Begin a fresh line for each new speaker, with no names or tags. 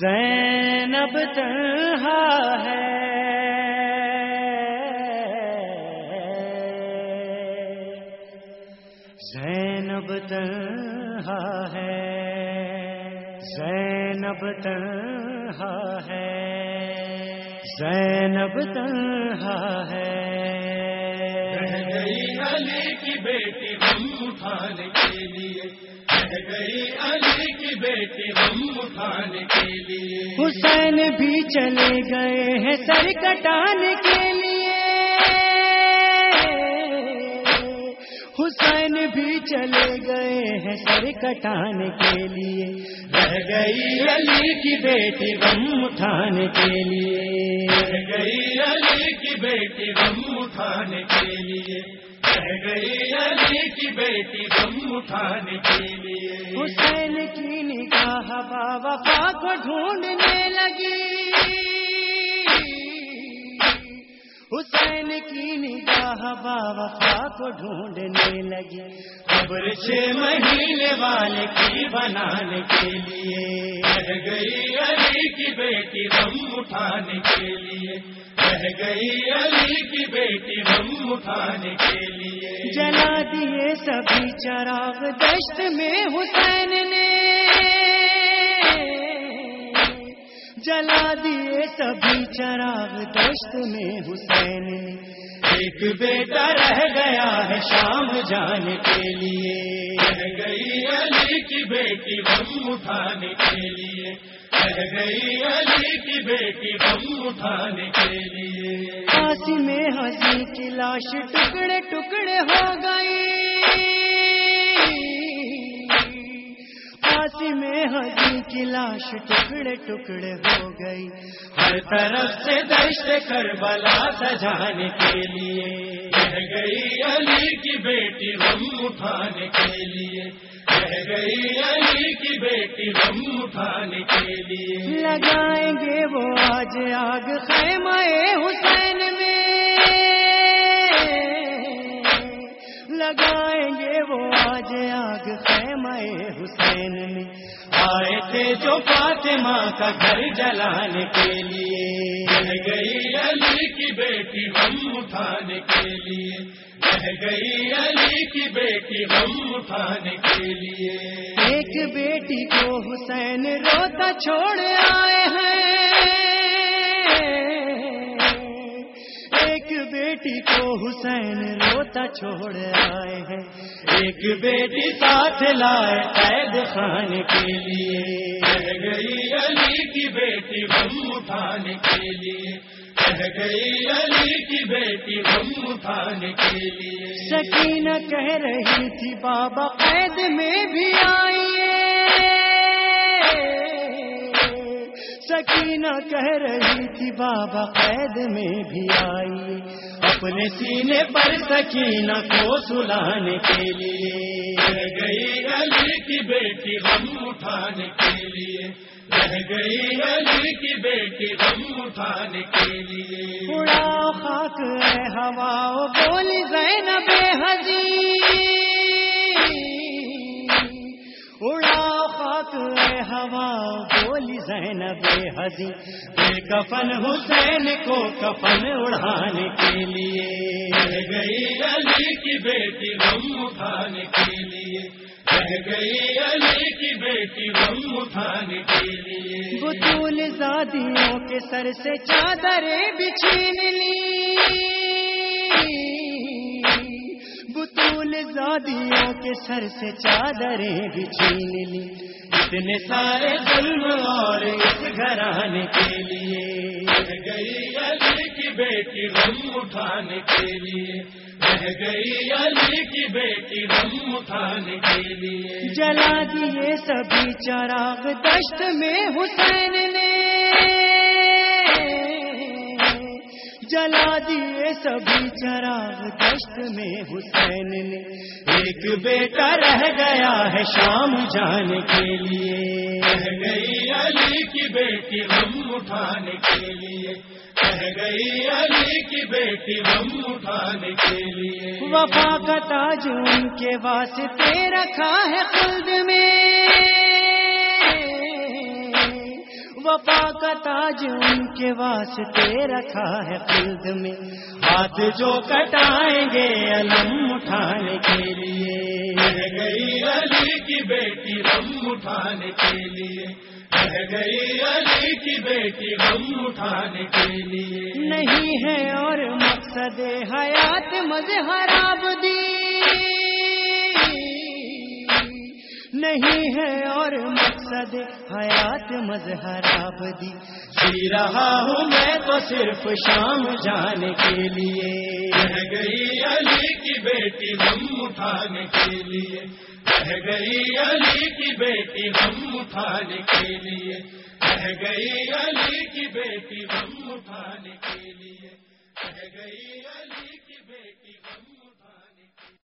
زینب تنہا ہے۔ زینب تنہا ہے۔ زینب تنہا ہے۔ زینب تنہا ہے۔
رہ گئی علی کی بیٹی ہم اٹھانے کے گئی علی کی بیٹی ہم اٹھانے کے لیے۔
حسین بھی چلے گئے ہیں سر کٹانے کے لیے۔ حسین بھی چلے گئے ہیں سر کٹانے کے لیے۔ رہ گئی علی کی بیٹی غم اٹھانے کے لیے۔
رہ گئی علی کی بیٹی ہم اٹھانے کے لیے۔ رہ گئی علی کی بیٹی ہم اٹھانے کے لیے۔
حسین کی نگاہ با وفا کو ڈھونڈنے لگی۔ حسین کی نگاہ با وفا کو ڈھونڈنے لگی۔ خبر چھ مہینے والے کی بنانے کے لیے۔
رہ گئی علی کی بیٹی ہم اٹھانے کے لیے۔ رہ گئی علی کی بیٹی ہم اٹھانے کے لیے۔
جلا دیے سبھی چراغ دشت میں حسین نے۔ جلا دیے سبھی چراغ دشت میں حسین نے۔ ایک بیٹا رہ گیا ہے شام جانے کے لیے۔
رہ گئی علی کی بیٹی ہم اٹھانے کے لیے۔ رہ گئی علی کی بیٹی ہم اٹھانے کے لیے۔
میں ہنسی کی لاش ٹکڑے ٹکڑے ہو گئی میں ہنسی کی لاش ٹکڑے ٹکڑے ہو گئی۔ ہر طرف سے دشت کربلا سجانے کے لیے۔
رہ گئی علی کی بیٹی ہم اٹھانے کے لیے۔ رہ گئی علی کی بیٹی ہم اٹھانے کے لیے۔
لگائیں گے وہ آج آگ خیمہ حسین میں۔ لگائیں گے وہ آج آگ آئے حسین میں آئے تھے جو فاطمہ کا گھر جلانے کے لیے۔
رہ گئی علی کی بیٹی ہم اٹھانے کے لیے۔ رہ گئی علی کی بیٹی ہم اٹھانے کے لیے۔
ایک بیٹی کو حسین روتا چھوڑ آئے۔ بیٹی کو حسین روتا چھوڑ آئے ہیں۔ ایک بیٹی ساتھ لائے قید خانے کے لیے۔
رہ گئی علی کی بیٹی ہم اٹھانے کے لیے۔ رہ گئی علی کی بیٹی ہم اٹھانے کے لیے۔
سکینہ کہہ رہی تھی بابا قید میں بھی آئیے سکینہ کہہ رہی تھی بابا قید میں بھی آئی۔ اپنے سینے پر سکینہ کو سلانے کے لیے۔
رہ گئی علی کی بیٹی ہم اٹھانے کے لیے۔ رہ گئی علی کی بیٹی ہم اٹھانے کے لیے۔
اڑا خاک ہے ہوا بولی زینب حجی ہوا بولی زینب حجی بے کفن حسین کو کفن اڑانے کے لیے۔
گئی علی کی بیٹی ہم اٹھانے کے لیے۔ رہ گئی علی کی بیٹی ہم اٹھانے کے لیے۔
بطول زادیوں کے سر سے چادریں بچھین لی۔ بطول زادیوں کے سر سے چادریں بچھین لی۔ اتنے سارے ظلم اور اس گھرانے کے لیے۔
گئی علی کی بیٹی ہم اٹھانے کے لیے۔ رہ گئی علی کی بیٹی ہم اٹھانے کے لیے۔
جلا دیے سبھی چراغ دشت میں حسین نے۔ جلا دیے سبھی چراغ دشت میں حسین نے۔ ایک بیٹا رہ گیا ہے شام جانے کے لیے۔
رہ گئی علی کی بیٹی ہم اٹھانے کے لیے۔ رہ گئی علی کی بیٹی ہم اٹھانے کے لیے۔
وفا کا تاج ان کے واسطے رکھا ہے خلد میں۔ تاج ان کے واسطے رکھا ہے خلد میں۔ ہاتھ جو کٹائیں گے علم اٹھانے کے لیے۔
گئی علی کی بیٹی غم اٹھانے کے لیے۔ گئی علی کی بیٹی غم اٹھانے کے لیے۔
نہیں ہے اور مقصد حیات مظہر آبدی۔ نہیں ہے اور مقصد حیات مظہر آبدی۔ سی رہا ہوں میں تو صرف شام جانے کے لیے۔
رہ گئی علی کی بیٹی غم اٹھانے کے لیے۔ رہ گئی علی کی بیٹی غم اٹھانے کے لیے۔ رہ گئی علی کی بیٹی غم اٹھانے کے لیے۔ رہ گئی علی کی بیٹی غم